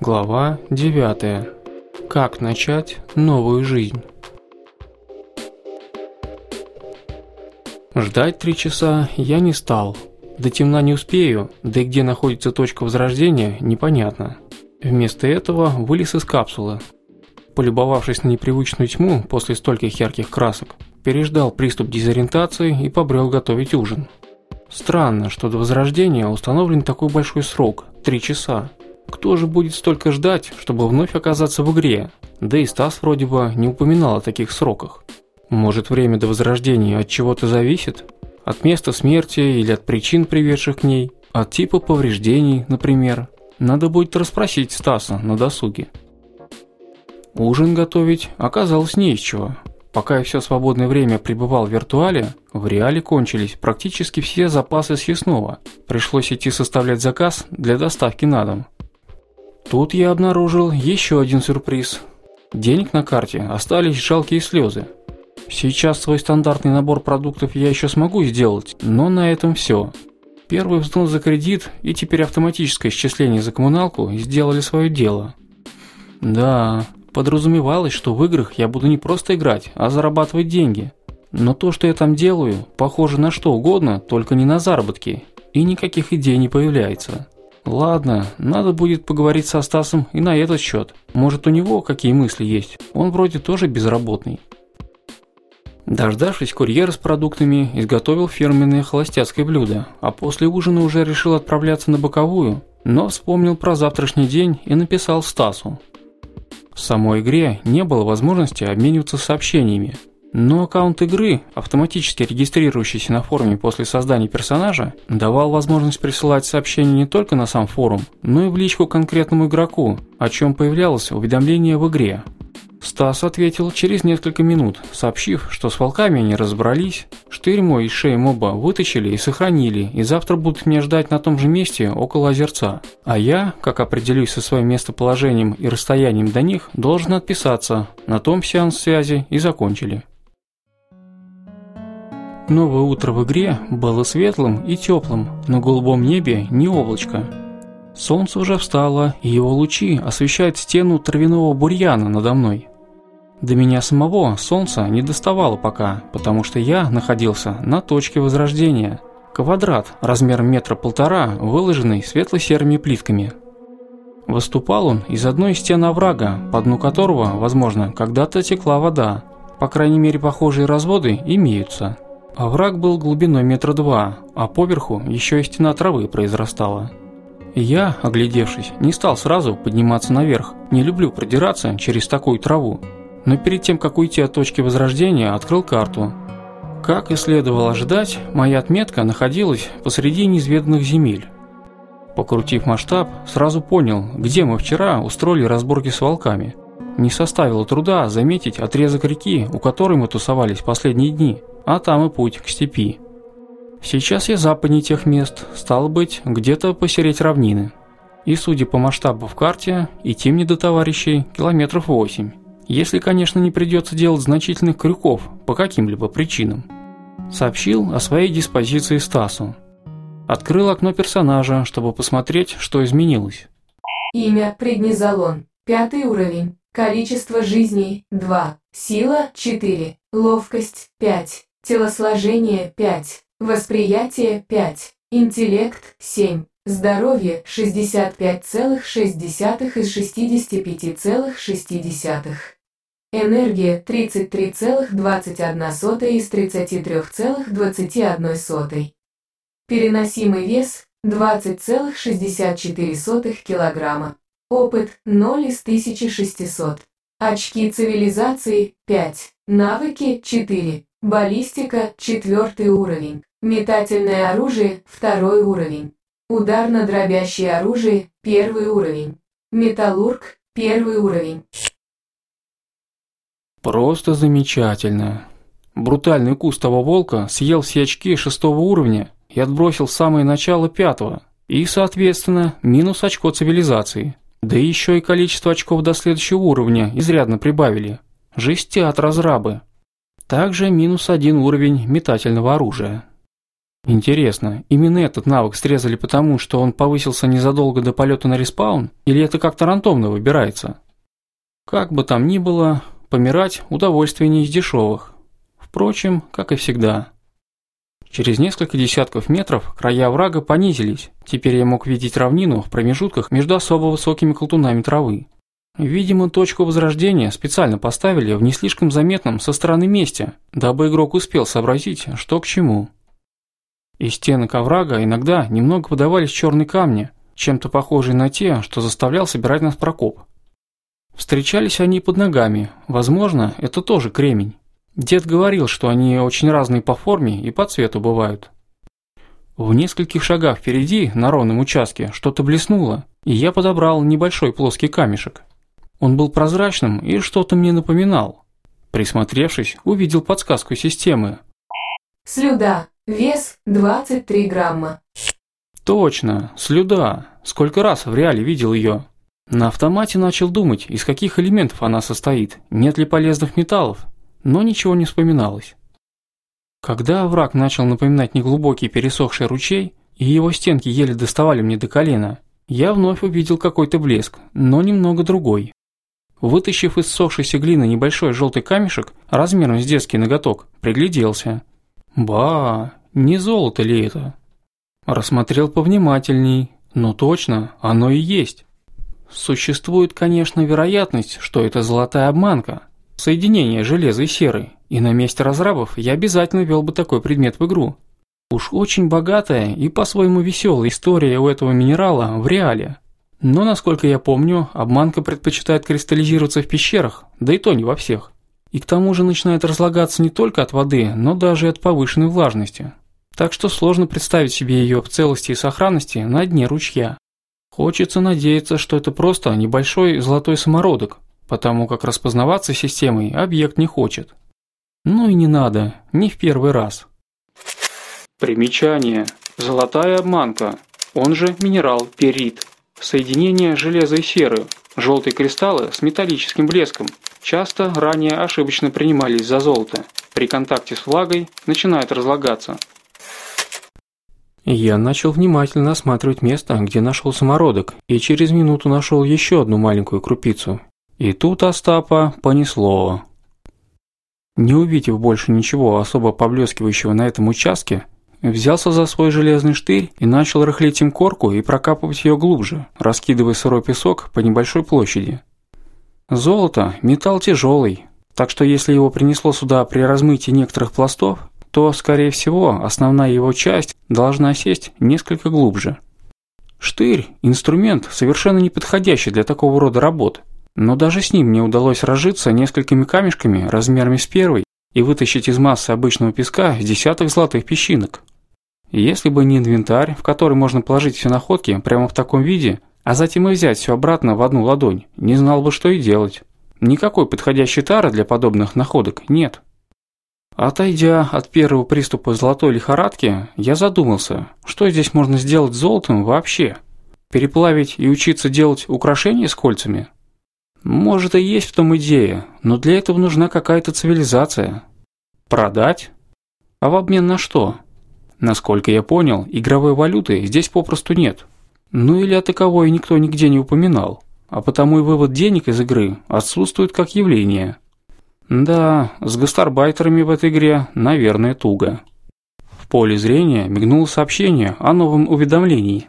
Глава 9. Как начать новую жизнь? Ждать три часа я не стал. До темна не успею, да и где находится точка возрождения, непонятно. Вместо этого вылез из капсулы. Полюбовавшись на непривычную тьму после стольких ярких красок, переждал приступ дезориентации и побрел готовить ужин. Странно, что до возрождения установлен такой большой срок – три часа. Кто же будет столько ждать, чтобы вновь оказаться в игре? Да и Стас вроде бы не упоминал о таких сроках. Может, время до возрождения от чего-то зависит? От места смерти или от причин, приведших к ней? От типа повреждений, например? Надо будет расспросить Стаса на досуге. Ужин готовить оказалось не из чего. Пока я все свободное время пребывал в виртуале, в реале кончились практически все запасы съестного. Пришлось идти составлять заказ для доставки на дом. Тут я обнаружил еще один сюрприз. Денег на карте остались жалкие слезы. Сейчас свой стандартный набор продуктов я еще смогу сделать, но на этом все. Первый взнос за кредит и теперь автоматическое исчисление за коммуналку сделали свое дело. Да, подразумевалось, что в играх я буду не просто играть, а зарабатывать деньги. Но то, что я там делаю, похоже на что угодно, только не на заработки, и никаких идей не появляется. Ладно, надо будет поговорить со Стасом и на этот счет. Может, у него какие мысли есть? Он вроде тоже безработный. Дождавшись курьера с продуктами, изготовил фирменное холостяцкое блюдо, а после ужина уже решил отправляться на боковую, но вспомнил про завтрашний день и написал Стасу. В самой игре не было возможности обмениваться сообщениями, но аккаунт игры, автоматически регистрирующийся на форуме после создания персонажа, давал возможность присылать сообщения не только на сам форум, но и в личку конкретному игроку, о чем появлялось уведомление в игре. Стас ответил через несколько минут, сообщив, что с волками они разобрались, штырь мой и шеи моба вытащили и сохранили, и завтра будут меня ждать на том же месте около озерца. А я, как определюсь со своим местоположением и расстоянием до них, должен отписаться. На том сеанс связи и закончили. Новое утро в игре было светлым и теплым, на голубом небе не облачко. Солнце уже встало, и его лучи освещают стену травяного бурьяна надо мной. До меня самого солнца не доставало пока, потому что я находился на точке возрождения. Квадрат размером метра полтора, выложенный светло-серыми плитками. Выступал он из одной из стен оврага, по дну которого, возможно, когда-то текла вода. По крайней мере, похожие разводы имеются. А Овраг был глубиной метра два, а поверху еще и стена травы произрастала. Я, оглядевшись, не стал сразу подниматься наверх, не люблю продираться через такую траву. Но перед тем, как уйти от точки возрождения, открыл карту. Как и следовало ожидать, моя отметка находилась посреди неизведанных земель. Покрутив масштаб, сразу понял, где мы вчера устроили разборки с волками. Не составило труда заметить отрезок реки, у которой мы тусовались последние дни – а там и путь к степи. Сейчас я западнее тех мест, стало быть, где-то посереть равнины. И судя по масштабу в карте, идти мне до товарищей километров восемь, если, конечно, не придется делать значительных крюков по каким-либо причинам. Сообщил о своей диспозиции Стасу. Открыл окно персонажа, чтобы посмотреть, что изменилось. Имя Преднизолон, пятый уровень, количество жизней – 2, сила – 4, ловкость – 5, телосложение 5, восприятие 5, интеллект 7, здоровье 65,6 из 65,6. Энергия 33,21 из 33,21. Переносимый вес 20,64 кг. Опыт 0 из 1600. Очки цивилизации 5. Навыки 4. Баллистика – четвертый уровень. Метательное оружие – второй уровень. Ударно-дробящее оружие – первый уровень. Металлург – первый уровень. Просто замечательно. Брутальный кустого волка съел все очки шестого уровня и отбросил самое начало пятого. И, соответственно, минус очко цивилизации. Да еще и количество очков до следующего уровня изрядно прибавили. Жестят разрабы. Также минус один уровень метательного оружия. Интересно, именно этот навык срезали потому, что он повысился незадолго до полета на респаун, или это как-то рандомно выбирается? Как бы там ни было, помирать удовольствие не из дешевых. Впрочем, как и всегда. Через несколько десятков метров края врага понизились, теперь я мог видеть равнину в промежутках между особо высокими колтунами травы. Видимо, точку возрождения специально поставили в не слишком заметном со стороны месте, дабы игрок успел сообразить, что к чему. Из стенок коврага иногда немного подавались черные камни, чем-то похожие на те, что заставлял собирать нас Прокоп. Встречались они под ногами, возможно, это тоже кремень. Дед говорил, что они очень разные по форме и по цвету бывают. В нескольких шагах впереди, на ровном участке, что-то блеснуло, и я подобрал небольшой плоский камешек. Он был прозрачным и что-то мне напоминал. Присмотревшись, увидел подсказку системы. Слюда. Вес 23 грамма. Точно, слюда. Сколько раз в реале видел ее. На автомате начал думать, из каких элементов она состоит, нет ли полезных металлов, но ничего не вспоминалось. Когда овраг начал напоминать неглубокий пересохший ручей, и его стенки еле доставали мне до колена, я вновь увидел какой-то блеск, но немного другой. Вытащив из сохшейся глины небольшой желтый камешек, размером с детский ноготок, пригляделся. «Ба, не золото ли это?» Рассмотрел повнимательней. «Ну точно, оно и есть». Существует, конечно, вероятность, что это золотая обманка, соединение железа и серы, и на месте разрабов я обязательно ввел бы такой предмет в игру. Уж очень богатая и по-своему веселая история у этого минерала в реале. Но, насколько я помню, обманка предпочитает кристаллизироваться в пещерах, да и то не во всех. И к тому же начинает разлагаться не только от воды, но даже и от повышенной влажности. Так что сложно представить себе ее в целости и сохранности на дне ручья. Хочется надеяться, что это просто небольшой золотой самородок, потому как распознаваться системой объект не хочет. Ну и не надо, не в первый раз. Примечание. Золотая обманка, он же минерал перит. Соединение железа и серы. Желтые кристаллы с металлическим блеском часто ранее ошибочно принимались за золото. При контакте с влагой начинают разлагаться. Я начал внимательно осматривать место, где нашел самородок, и через минуту нашел еще одну маленькую крупицу. И тут Остапа понесло. Не увидев больше ничего особо поблескивающего на этом участке, взялся за свой железный штырь и начал рыхлить им корку и прокапывать ее глубже, раскидывая сырой песок по небольшой площади. Золото – металл тяжелый, так что если его принесло сюда при размытии некоторых пластов, то, скорее всего, основная его часть должна сесть несколько глубже. Штырь – инструмент, совершенно неподходящий для такого рода работ, но даже с ним мне удалось разжиться несколькими камешками размерами с первой и вытащить из массы обычного песка десяток золотых песчинок. Если бы не инвентарь, в который можно положить все находки прямо в таком виде, а затем и взять все обратно в одну ладонь, не знал бы, что и делать. Никакой подходящей тары для подобных находок нет. Отойдя от первого приступа золотой лихорадки, я задумался, что здесь можно сделать с золотом вообще? Переплавить и учиться делать украшения с кольцами? Может и есть в том идея, но для этого нужна какая-то цивилизация. Продать? А в обмен на что? Насколько я понял, игровой валюты здесь попросту нет. Ну или о таковой никто нигде не упоминал. А потому и вывод денег из игры отсутствует как явление. Да, с гастарбайтерами в этой игре, наверное, туго. В поле зрения мигнуло сообщение о новом уведомлении.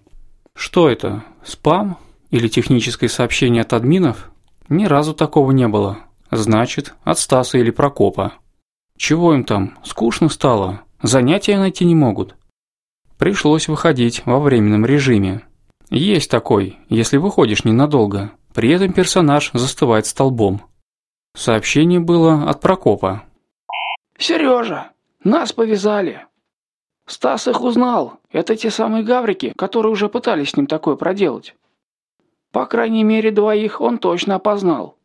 Что это? Спам? Или техническое сообщение от админов? Ни разу такого не было. Значит, от Стаса или Прокопа. Чего им там, скучно стало? Занятия найти не могут. Пришлось выходить во временном режиме. Есть такой, если выходишь ненадолго. При этом персонаж застывает столбом. Сообщение было от Прокопа. «Сережа, нас повязали!» Стас их узнал. Это те самые гаврики, которые уже пытались с ним такое проделать. По крайней мере, двоих он точно опознал.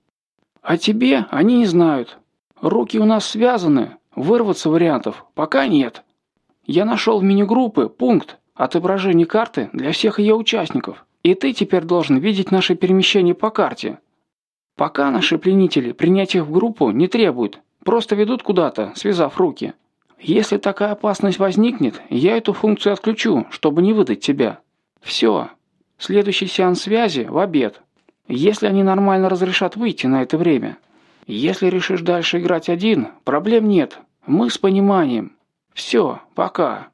А тебе они не знают. Руки у нас связаны, Вырваться вариантов пока нет. Я нашел в мини-группы пункт отображения карты для всех ее участников, и ты теперь должен видеть наши перемещения по карте. Пока наши пленители принять их в группу не требуют, просто ведут куда-то, связав руки. Если такая опасность возникнет, я эту функцию отключу, чтобы не выдать тебя. Все. Следующий сеанс связи в обед. Если они нормально разрешат выйти на это время. Если решишь дальше играть один, проблем нет. Мы с пониманием. Все, пока.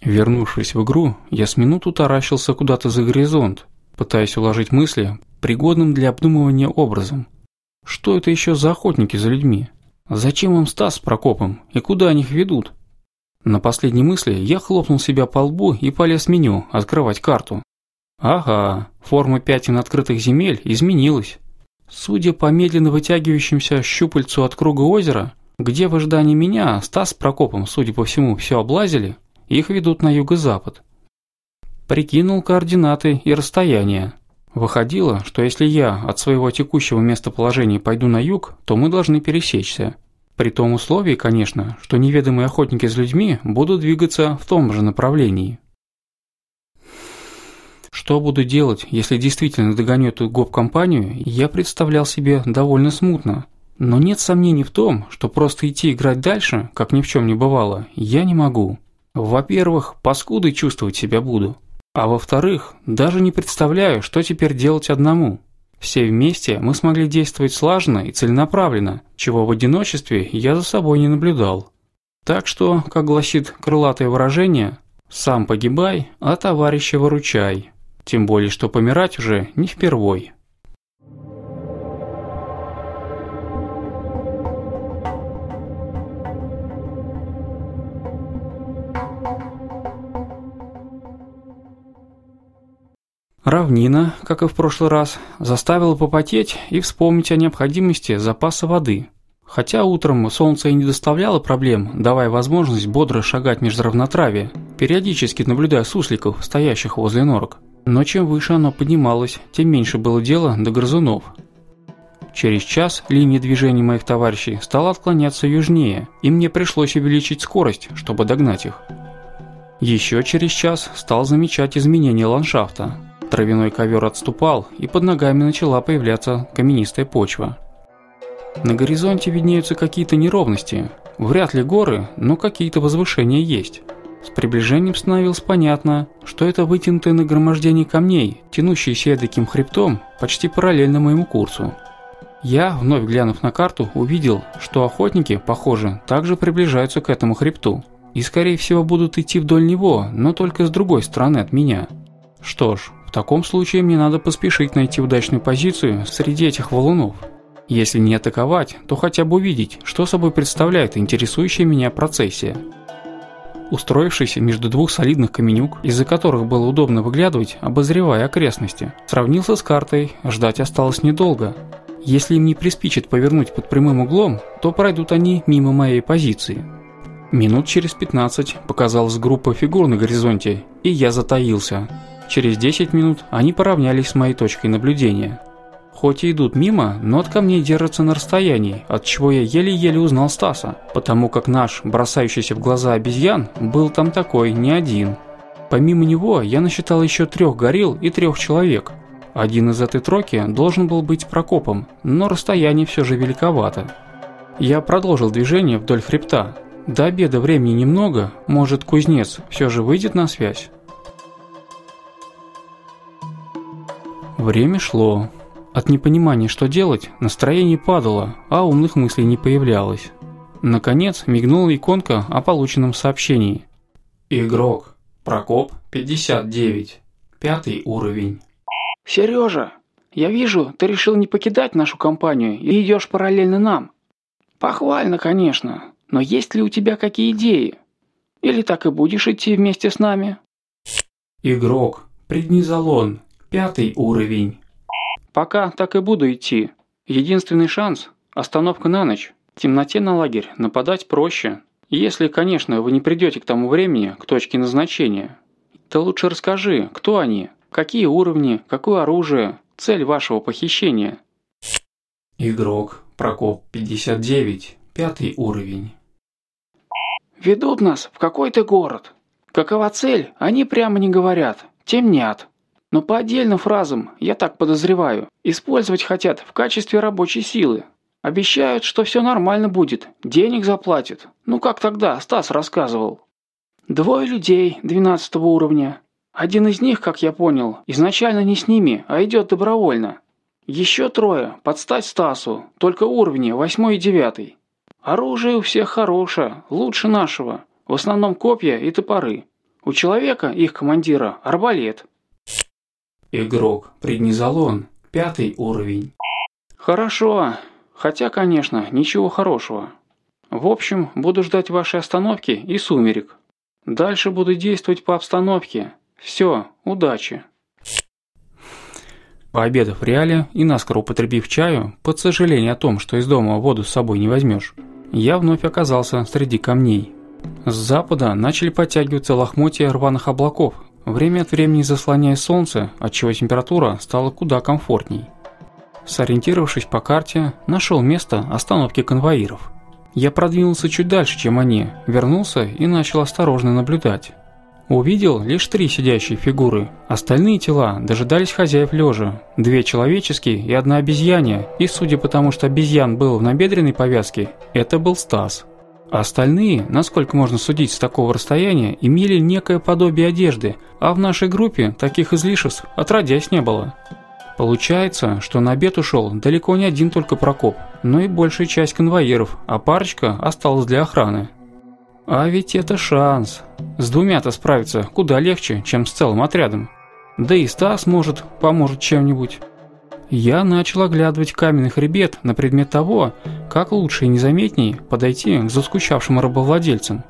Вернувшись в игру, я с минуту таращился куда-то за горизонт, пытаясь уложить мысли пригодным для обдумывания образом. Что это еще за охотники за людьми? Зачем им Стас с Прокопом и куда они их ведут? На последней мысли я хлопнул себя по лбу и полез в меню открывать карту. Ага, форма пятен открытых земель изменилась. Судя по медленно вытягивающимся щупальцу от круга озера, где в ожидании меня Стас с Прокопом, судя по всему, все облазили, их ведут на юго-запад. Прикинул координаты и расстояние. Выходило, что если я от своего текущего местоположения пойду на юг, то мы должны пересечься. При том условии, конечно, что неведомые охотники с людьми будут двигаться в том же направлении. Что буду делать, если действительно догоню эту гоп-компанию, я представлял себе довольно смутно. Но нет сомнений в том, что просто идти играть дальше, как ни в чем не бывало, я не могу. Во-первых, паскудой чувствовать себя буду. А во-вторых, даже не представляю, что теперь делать одному. Все вместе мы смогли действовать слаженно и целенаправленно, чего в одиночестве я за собой не наблюдал. Так что, как гласит крылатое выражение, «сам погибай, а товарища выручай» тем более что помирать уже не впервой. Равнина, как и в прошлый раз, заставила попотеть и вспомнить о необходимости запаса воды. Хотя утром солнце и не доставляло проблем, давая возможность бодро шагать между равнотравия, периодически наблюдая сусликов, стоящих возле норок. Но чем выше оно поднималось, тем меньше было дела до грызунов. Через час линия движения моих товарищей стала отклоняться южнее, и мне пришлось увеличить скорость, чтобы догнать их. Еще через час стал замечать изменения ландшафта. Травяной ковер отступал, и под ногами начала появляться каменистая почва. На горизонте виднеются какие-то неровности. Вряд ли горы, но какие-то возвышения есть. С приближением становилось понятно, что это вытянутое нагромождение камней, тянущееся эдаким хребтом почти параллельно моему курсу. Я, вновь глянув на карту, увидел, что охотники, похоже, также приближаются к этому хребту. И скорее всего будут идти вдоль него, но только с другой стороны от меня. Что ж, в таком случае мне надо поспешить найти удачную позицию среди этих валунов. Если не атаковать, то хотя бы увидеть, что собой представляет интересующая меня процессия устроившись между двух солидных каменюк, из-за которых было удобно выглядывать, обозревая окрестности. Сравнился с картой, ждать осталось недолго. Если им не приспичит повернуть под прямым углом, то пройдут они мимо моей позиции. Минут через 15 показалась группа фигур на горизонте, и я затаился. Через 10 минут они поравнялись с моей точкой наблюдения. Хоть и идут мимо, но от камней держатся на расстоянии, от чего я еле-еле узнал Стаса, потому как наш, бросающийся в глаза обезьян, был там такой не один. Помимо него я насчитал еще трех горилл и трех человек. Один из этой тройки должен был быть Прокопом, но расстояние все же великовато. Я продолжил движение вдоль хребта. До обеда времени немного, может кузнец все же выйдет на связь. Время шло. От непонимания, что делать, настроение падало, а умных мыслей не появлялось. Наконец, мигнула иконка о полученном сообщении. Игрок. Прокоп 59. Пятый уровень. Сережа, я вижу, ты решил не покидать нашу компанию и идешь параллельно нам. Похвально, конечно, но есть ли у тебя какие идеи? Или так и будешь идти вместе с нами? Игрок. Преднизолон. Пятый уровень. Пока так и буду идти. Единственный шанс – остановка на ночь. В темноте на лагерь нападать проще. Если, конечно, вы не придете к тому времени к точке назначения. Ты лучше расскажи, кто они, какие уровни, какое оружие, цель вашего похищения. Игрок Прокоп 59, пятый уровень. Ведут нас в какой-то город. Какова цель, они прямо не говорят, темнят. Но по отдельным фразам, я так подозреваю, использовать хотят в качестве рабочей силы. Обещают, что все нормально будет, денег заплатят. Ну как тогда, Стас рассказывал. Двое людей 12 уровня. Один из них, как я понял, изначально не с ними, а идет добровольно. Еще трое, под стать Стасу, только уровни 8 и 9. Оружие у всех хорошее, лучше нашего. В основном копья и топоры. У человека, их командира, арбалет. Игрок преднизолон, пятый уровень. Хорошо, хотя, конечно, ничего хорошего. В общем, буду ждать вашей остановки и сумерек. Дальше буду действовать по обстановке. Все, удачи. Пообедав в реале и наскоро употребив чаю, под сожаление о том, что из дома воду с собой не возьмешь, я вновь оказался среди камней. С запада начали подтягиваться лохмотья рваных облаков, время от времени заслоняя солнце, отчего температура стала куда комфортней. Сориентировавшись по карте, нашел место остановки конвоиров. Я продвинулся чуть дальше, чем они, вернулся и начал осторожно наблюдать. Увидел лишь три сидящие фигуры. Остальные тела дожидались хозяев лежа. Две человеческие и одна обезьянья. И судя по тому, что обезьян был в набедренной повязке, это был Стас. А остальные, насколько можно судить с такого расстояния, имели некое подобие одежды, а в нашей группе таких излишеств отродясь не было. Получается, что на обед ушел далеко не один только Прокоп, но и большая часть конвоиров, а парочка осталась для охраны. А ведь это шанс. С двумя-то справиться куда легче, чем с целым отрядом. Да и Стас может, поможет чем-нибудь. Я начал оглядывать каменный хребет на предмет того, как лучше и незаметнее подойти к заскучавшим рабовладельцам.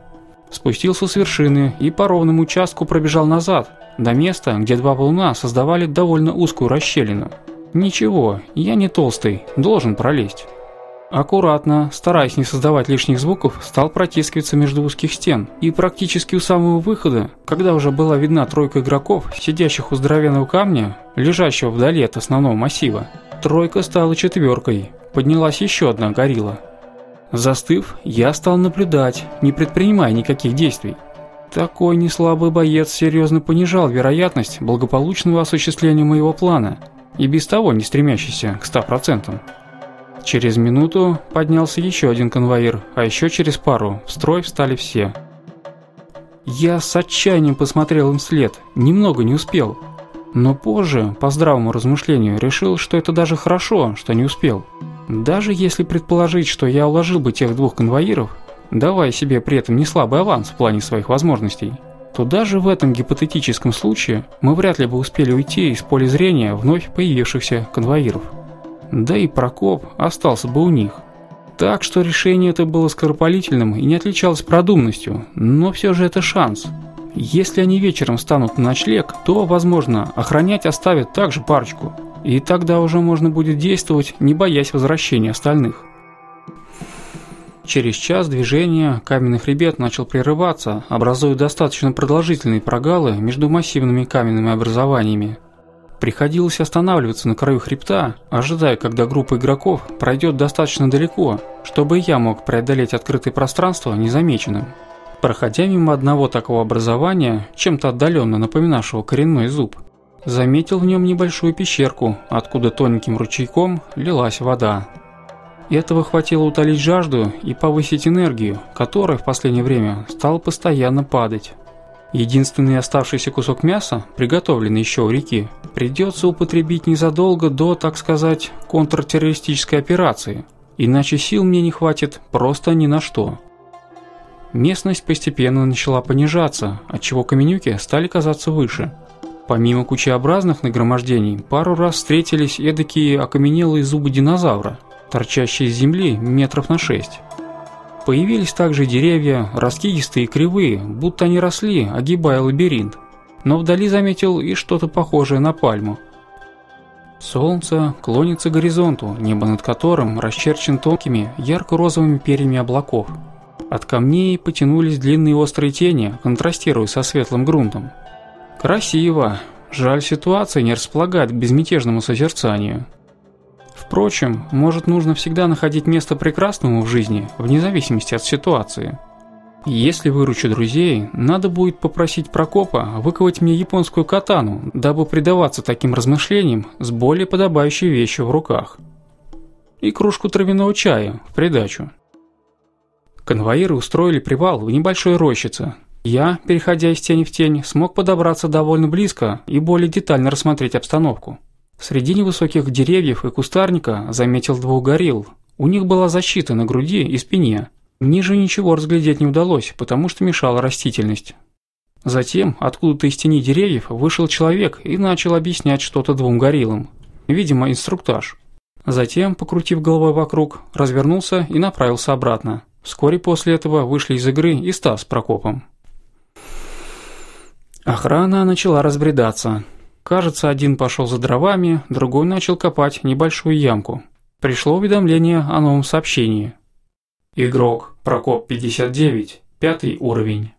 Спустился с вершины и по ровному участку пробежал назад, до места, где два волна создавали довольно узкую расщелину. Ничего, я не толстый, должен пролезть. Аккуратно, стараясь не создавать лишних звуков, стал протискиваться между узких стен. И практически у самого выхода, когда уже была видна тройка игроков, сидящих у здоровенного камня, лежащего вдали от основного массива, тройка стала четверкой. Поднялась еще одна горилла. Застыв, я стал наблюдать, не предпринимая никаких действий. Такой неслабый боец серьезно понижал вероятность благополучного осуществления моего плана, и без того не стремящийся к 100%. Через минуту поднялся еще один конвоир, а еще через пару в строй встали все. Я с отчаянием посмотрел им вслед, немного не успел. Но позже, по здравому размышлению, решил, что это даже хорошо, что не успел. Даже если предположить, что я уложил бы тех двух конвоиров, давая себе при этом не слабый аванс в плане своих возможностей, то даже в этом гипотетическом случае мы вряд ли бы успели уйти из поля зрения вновь появившихся конвоиров да и Прокоп остался бы у них. Так что решение это было скоропалительным и не отличалось продуманностью, но все же это шанс. Если они вечером станут на ночлег, то, возможно, охранять оставят также парочку, и тогда уже можно будет действовать, не боясь возвращения остальных. Через час движение каменных ребят начал прерываться, образуя достаточно продолжительные прогалы между массивными каменными образованиями. Приходилось останавливаться на краю хребта, ожидая, когда группа игроков пройдет достаточно далеко, чтобы я мог преодолеть открытое пространство незамеченным. Проходя мимо одного такого образования, чем-то отдаленно напоминавшего коренной зуб, заметил в нем небольшую пещерку, откуда тоненьким ручейком лилась вода. Этого хватило утолить жажду и повысить энергию, которая в последнее время стала постоянно падать. Единственный оставшийся кусок мяса, приготовленный еще у реки, придется употребить незадолго до, так сказать, контртеррористической операции, иначе сил мне не хватит просто ни на что. Местность постепенно начала понижаться, отчего каменюки стали казаться выше. Помимо кучеобразных нагромождений, пару раз встретились эдакие окаменелые зубы динозавра, торчащие из земли метров на шесть. Появились также деревья, раскидистые и кривые, будто они росли, огибая лабиринт. Но вдали заметил и что-то похожее на пальму. Солнце клонится к горизонту, небо над которым расчерчен тонкими, ярко-розовыми перьями облаков. От камней потянулись длинные острые тени, контрастируя со светлым грунтом. Красиво. Жаль, ситуация не располагает к безмятежному созерцанию. Впрочем, может нужно всегда находить место прекрасному в жизни, вне зависимости от ситуации. Если выручу друзей, надо будет попросить Прокопа выковать мне японскую катану, дабы предаваться таким размышлениям с более подобающей вещью в руках. И кружку травяного чая в придачу. Конвоиры устроили привал в небольшой рощице. Я, переходя из тени в тень, смог подобраться довольно близко и более детально рассмотреть обстановку. Среди невысоких деревьев и кустарника заметил двух горилл. У них была защита на груди и спине. Ниже ничего разглядеть не удалось, потому что мешала растительность. Затем откуда-то из тени деревьев вышел человек и начал объяснять что-то двум гориллам. Видимо, инструктаж. Затем, покрутив головой вокруг, развернулся и направился обратно. Вскоре после этого вышли из игры и Стас с Прокопом. Охрана начала разбредаться. Кажется, один пошел за дровами, другой начал копать небольшую ямку. Пришло уведомление о новом сообщении. Игрок Прокоп 59, пятый уровень.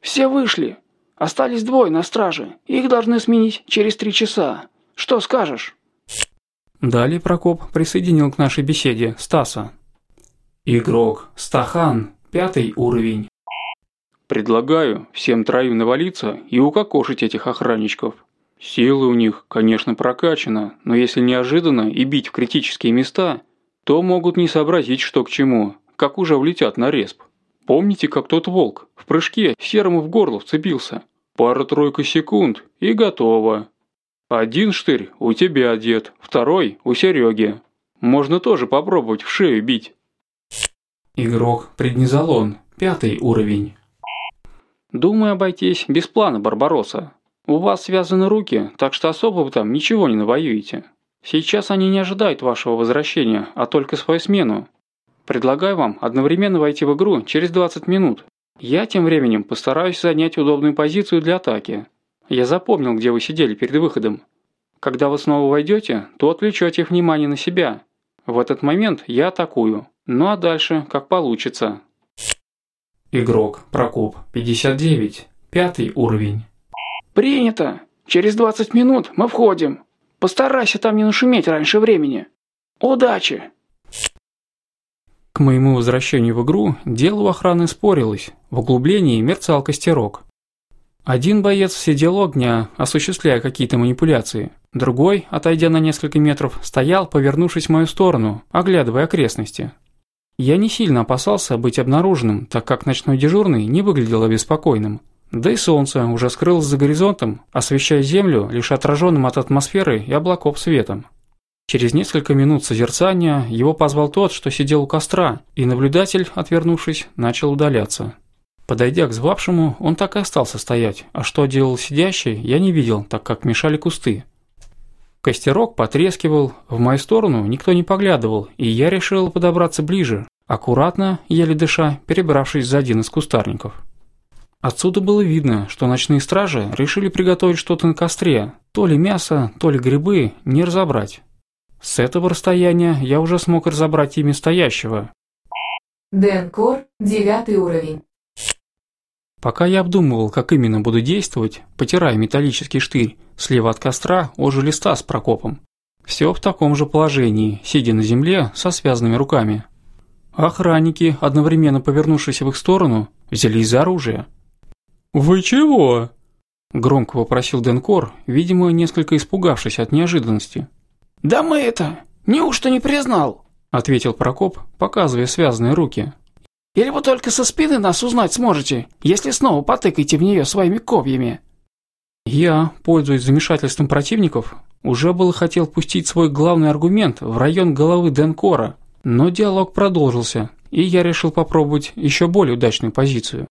Все вышли. Остались двое на страже. Их должны сменить через три часа. Что скажешь? Далее Прокоп присоединил к нашей беседе Стаса. Игрок Стахан, пятый уровень. Предлагаю всем троим навалиться и укокошить этих охранничков. Сила у них, конечно, прокачана, но если неожиданно и бить в критические места, то могут не сообразить, что к чему, как уже влетят на респ. Помните, как тот волк в прыжке серому в горло вцепился? Пара-тройка секунд и готово. Один штырь у тебя одет, второй у Сереги. Можно тоже попробовать в шею бить. Игрок преднизолон, пятый уровень. Думаю обойтись без плана Барбароса. У вас связаны руки, так что особо вы там ничего не навоюете. Сейчас они не ожидают вашего возвращения, а только свою смену. Предлагаю вам одновременно войти в игру через 20 минут. Я тем временем постараюсь занять удобную позицию для атаки. Я запомнил, где вы сидели перед выходом. Когда вы снова войдете, то отвлечете их внимание на себя. В этот момент я атакую. Ну а дальше, как получится. Игрок Прокоп 59. Пятый уровень. «Принято! Через 20 минут мы входим. Постарайся там не нашуметь раньше времени. Удачи!» К моему возвращению в игру дело у охраны спорилось, в углублении мерцал костерок. Один боец сидел огня, осуществляя какие-то манипуляции. Другой, отойдя на несколько метров, стоял, повернувшись в мою сторону, оглядывая окрестности. Я не сильно опасался быть обнаруженным, так как ночной дежурный не выглядел обеспокоенным. Да и солнце уже скрылось за горизонтом, освещая Землю лишь отраженным от атмосферы и облаков светом. Через несколько минут созерцания его позвал тот, что сидел у костра, и наблюдатель, отвернувшись, начал удаляться. Подойдя к звавшему, он так и остался стоять, а что делал сидящий, я не видел, так как мешали кусты. Костерок потрескивал, в мою сторону никто не поглядывал, и я решил подобраться ближе, аккуратно, еле дыша, перебравшись за один из кустарников. Отсюда было видно, что ночные стражи решили приготовить что-то на костре, то ли мясо, то ли грибы, не разобрать. С этого расстояния я уже смог разобрать имя стоящего. Денкор, девятый уровень. Пока я обдумывал, как именно буду действовать, потирая металлический штырь, слева от костра ожили листа с Прокопом. Все в таком же положении, сидя на земле со связанными руками. Охранники, одновременно повернувшись в их сторону, взялись за оружие. «Вы чего?» – громко попросил Денкор, видимо, несколько испугавшись от неожиданности. «Да мы это... Неужто не признал?» – ответил Прокоп, показывая связанные руки. «Или вы только со спины нас узнать сможете, если снова потыкаете в нее своими копьями?» Я, пользуясь замешательством противников, уже было хотел пустить свой главный аргумент в район головы Денкора, но диалог продолжился, и я решил попробовать еще более удачную позицию.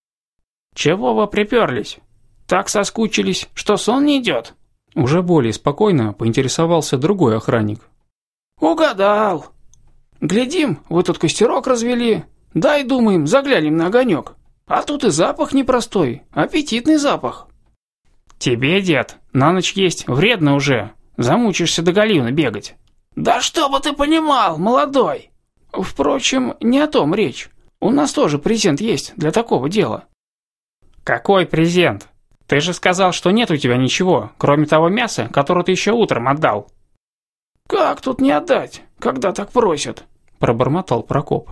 «Чего вы приперлись? Так соскучились, что сон не идет?» Уже более спокойно поинтересовался другой охранник. «Угадал! Глядим, вы тут костерок развели. Дай, думаем, заглянем на огонек. А тут и запах непростой, аппетитный запах». «Тебе, дед, на ночь есть вредно уже. Замучишься до галюны бегать». «Да что бы ты понимал, молодой!» «Впрочем, не о том речь. У нас тоже презент есть для такого дела. «Какой презент? Ты же сказал, что нет у тебя ничего, кроме того мяса, которое ты еще утром отдал». «Как тут не отдать, когда так просят?» – пробормотал Прокоп.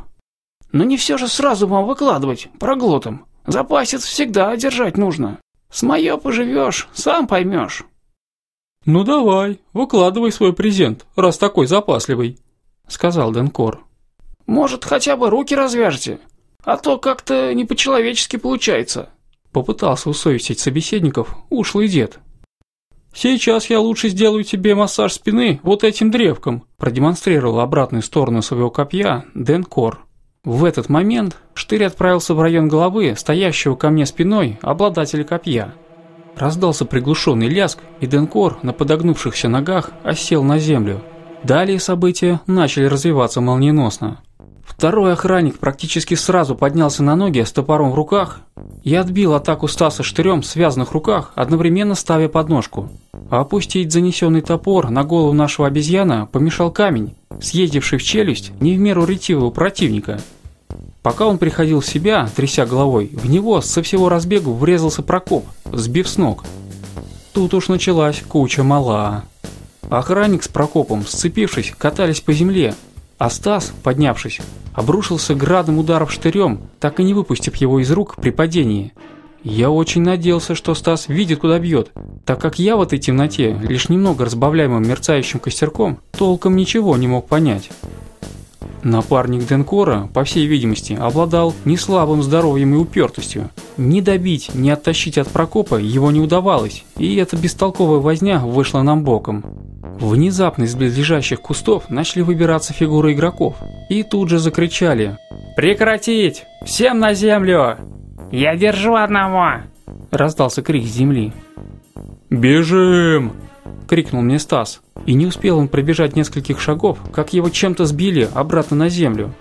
«Но не все же сразу вам выкладывать, проглотом. Запасец всегда держать нужно. С мое поживешь, сам поймешь». «Ну давай, выкладывай свой презент, раз такой запасливый», – сказал Денкор. «Может, хотя бы руки развяжете? А то как-то не по-человечески получается». Попытался усовестить собеседников ушлый дед. «Сейчас я лучше сделаю тебе массаж спины вот этим древком», продемонстрировал обратную сторону своего копья Дэн Кор. В этот момент Штырь отправился в район головы, стоящего ко мне спиной, обладателя копья. Раздался приглушенный ляск, и Денкор на подогнувшихся ногах осел на землю. Далее события начали развиваться молниеносно. Второй охранник практически сразу поднялся на ноги с топором в руках и отбил атаку Стаса штырем в связанных руках, одновременно ставя подножку. А опустить занесенный топор на голову нашего обезьяна помешал камень, съездивший в челюсть не в меру ретивого противника. Пока он приходил в себя, тряся головой, в него со всего разбегу врезался Прокоп, сбив с ног. Тут уж началась куча мала. Охранник с Прокопом, сцепившись, катались по земле, а Стас, поднявшись, обрушился градом ударов штырем, так и не выпустив его из рук при падении. Я очень надеялся, что Стас видит, куда бьет, так как я в этой темноте, лишь немного разбавляемым мерцающим костерком, толком ничего не мог понять. Напарник Денкора, по всей видимости, обладал не слабым здоровьем и упертостью. Ни добить, ни оттащить от Прокопа его не удавалось, и эта бестолковая возня вышла нам боком. Внезапно из близлежащих кустов начали выбираться фигуры игроков и тут же закричали «Прекратить! Всем на землю!» «Я держу одного!» – раздался крик земли. «Бежим!» – крикнул мне Стас. И не успел он пробежать нескольких шагов, как его чем-то сбили обратно на землю.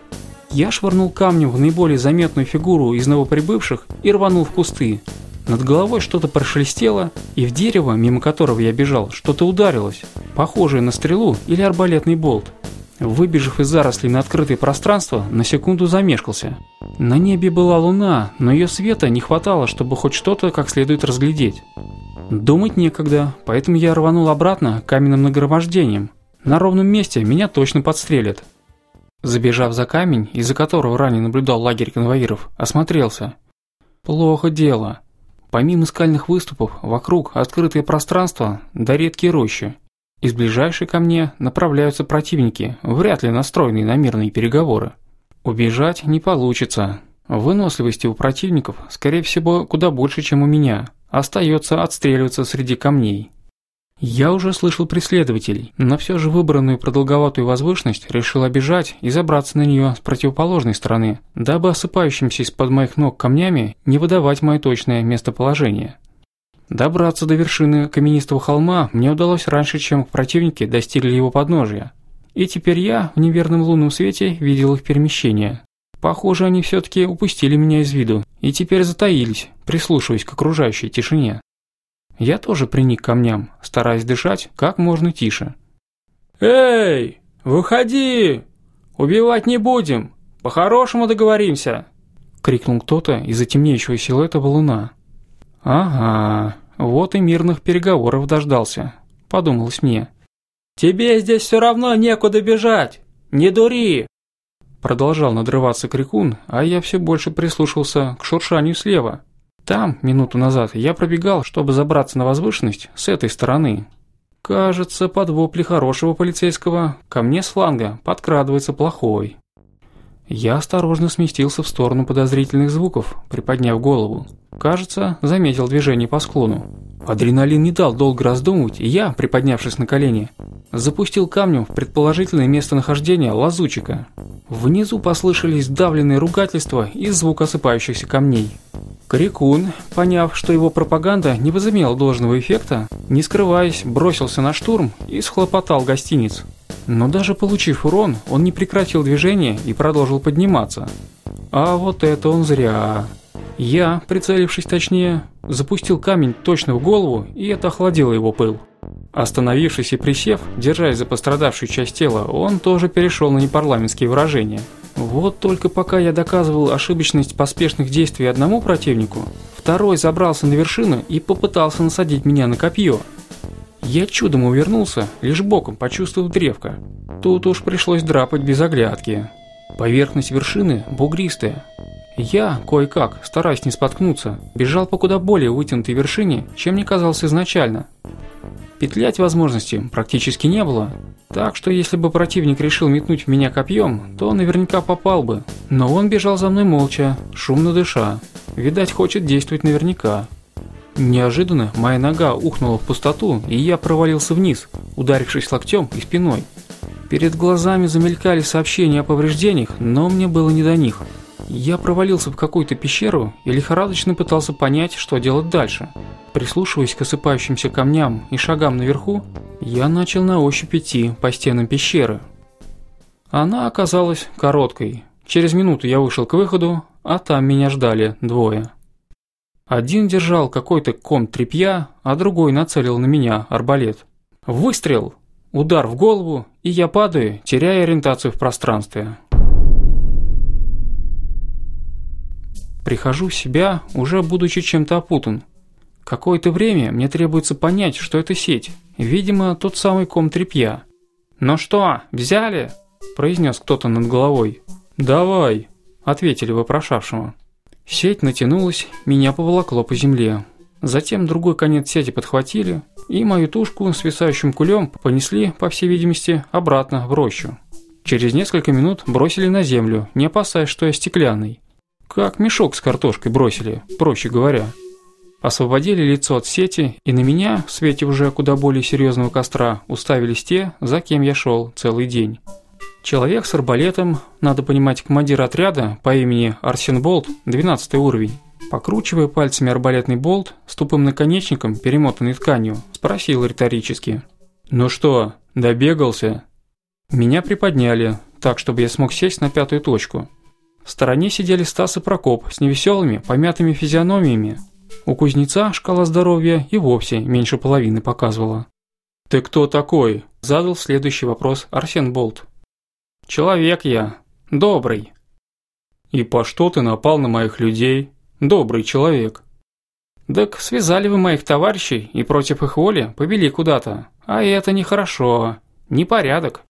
Я швырнул камнем в наиболее заметную фигуру из новоприбывших и рванул в кусты. Над головой что-то прошелестело, и в дерево, мимо которого я бежал, что-то ударилось, похожее на стрелу или арбалетный болт. Выбежав из зарослей на открытое пространство, на секунду замешкался. На небе была луна, но ее света не хватало, чтобы хоть что-то как следует разглядеть. Думать некогда, поэтому я рванул обратно каменным нагромождением. На ровном месте меня точно подстрелят. Забежав за камень, из-за которого ранее наблюдал лагерь конвоиров, осмотрелся. Плохо дело. Помимо скальных выступов, вокруг открытое пространство да редкие рощи. Из ближайшей ко мне направляются противники, вряд ли настроенные на мирные переговоры. Убежать не получится. Выносливости у противников, скорее всего, куда больше, чем у меня. Остается отстреливаться среди камней. Я уже слышал преследователей, но все же выбранную продолговатую возвышенность решил обижать и забраться на нее с противоположной стороны, дабы осыпающимся из-под моих ног камнями не выдавать мое точное местоположение. Добраться до вершины каменистого холма мне удалось раньше, чем противники достигли его подножия. И теперь я в неверном лунном свете видел их перемещение. Похоже, они все-таки упустили меня из виду и теперь затаились, прислушиваясь к окружающей тишине. Я тоже приник к камням, стараясь дышать как можно тише. «Эй, выходи! Убивать не будем! По-хорошему договоримся!» Крикнул кто-то из-за темнеющего силуэта валуна. «Ага, вот и мирных переговоров дождался», — подумалось мне. «Тебе здесь все равно некуда бежать! Не дури!» Продолжал надрываться крикун, а я все больше прислушался к шуршанию слева. Там, минуту назад, я пробегал, чтобы забраться на возвышенность с этой стороны. Кажется, под вопли хорошего полицейского ко мне с фланга подкрадывается плохой. Я осторожно сместился в сторону подозрительных звуков, приподняв голову. Кажется, заметил движение по склону. Адреналин не дал долго раздумывать, и я, приподнявшись на колени, запустил камнем в предположительное местонахождение лазучика. Внизу послышались давленные ругательства и звук осыпающихся камней. Крикун, поняв, что его пропаганда не возымела должного эффекта, не скрываясь, бросился на штурм и схлопотал гостиниц. Но даже получив урон, он не прекратил движение и продолжил подниматься. А вот это он зря. Я, прицелившись точнее, запустил камень точно в голову, и это охладило его пыл. Остановившись и присев, держась за пострадавшую часть тела, он тоже перешел на непарламентские выражения. Вот только пока я доказывал ошибочность поспешных действий одному противнику, второй забрался на вершину и попытался насадить меня на копье – я чудом увернулся, лишь боком почувствовал древко. Тут уж пришлось драпать без оглядки. Поверхность вершины бугристая. Я, кое-как, стараясь не споткнуться, бежал по куда более вытянутой вершине, чем мне казалось изначально. Петлять возможности практически не было, так что если бы противник решил метнуть в меня копьем, то наверняка попал бы. Но он бежал за мной молча, шумно дыша. Видать, хочет действовать наверняка. Неожиданно моя нога ухнула в пустоту, и я провалился вниз, ударившись локтем и спиной. Перед глазами замелькали сообщения о повреждениях, но мне было не до них. Я провалился в какую-то пещеру и лихорадочно пытался понять, что делать дальше. Прислушиваясь к осыпающимся камням и шагам наверху, я начал на ощупь идти по стенам пещеры. Она оказалась короткой. Через минуту я вышел к выходу, а там меня ждали двое. Один держал какой-то ком тряпья, а другой нацелил на меня арбалет. Выстрел! Удар в голову, и я падаю, теряя ориентацию в пространстве. Прихожу в себя, уже будучи чем-то опутан. Какое-то время мне требуется понять, что это сеть. Видимо, тот самый ком тряпья. Но что, взяли?» – произнес кто-то над головой. «Давай», – ответили вопрошавшему. Сеть натянулась, меня поволокло по земле. Затем другой конец сети подхватили, и мою тушку с висающим кулем понесли, по всей видимости, обратно в рощу. Через несколько минут бросили на землю, не опасаясь, что я стеклянный. Как мешок с картошкой бросили, проще говоря. Освободили лицо от сети, и на меня, в свете уже куда более серьезного костра, уставились те, за кем я шел целый день. Человек с арбалетом, надо понимать, командир отряда по имени Арсен Болт, 12 уровень. Покручивая пальцами арбалетный болт с тупым наконечником, перемотанный тканью, спросил риторически. «Ну что, добегался?» Меня приподняли, так, чтобы я смог сесть на пятую точку. В стороне сидели Стас и Прокоп с невеселыми, помятыми физиономиями. У кузнеца шкала здоровья и вовсе меньше половины показывала. «Ты кто такой?» – задал следующий вопрос Арсен Болт. Человек я. Добрый. И по что ты напал на моих людей? Добрый человек. Так связали вы моих товарищей и против их воли побили куда-то. А это нехорошо. Непорядок.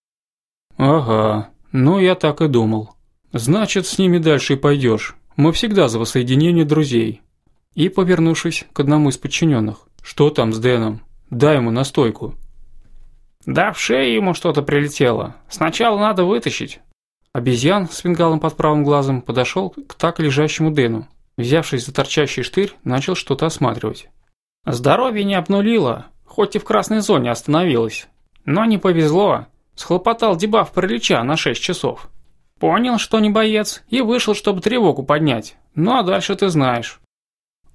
Ага, ну я так и думал. Значит, с ними дальше и пойдешь. Мы всегда за воссоединение друзей. И, повернувшись к одному из подчиненных, что там с Дэном? Дай ему настойку. Да в шее ему что-то прилетело. Сначала надо вытащить. Обезьян с фингалом под правым глазом подошел к так лежащему Дену, Взявшись за торчащий штырь, начал что-то осматривать. Здоровье не обнулило, хоть и в красной зоне остановилось. Но не повезло. Схлопотал дебаф пролича на 6 часов. Понял, что не боец, и вышел, чтобы тревогу поднять. Ну а дальше ты знаешь.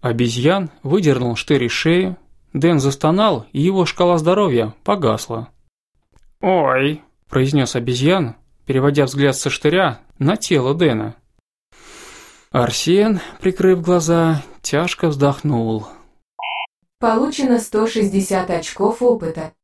Обезьян выдернул штырь из шеи. Дэн застонал, и его шкала здоровья погасла. «Ой!» – произнес обезьян, переводя взгляд со штыря на тело Дэна. Арсен, прикрыв глаза, тяжко вздохнул. Получено 160 очков опыта.